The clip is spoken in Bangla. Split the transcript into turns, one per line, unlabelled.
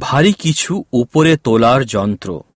ভারী কিছু উপরে তোলার যন্ত্র।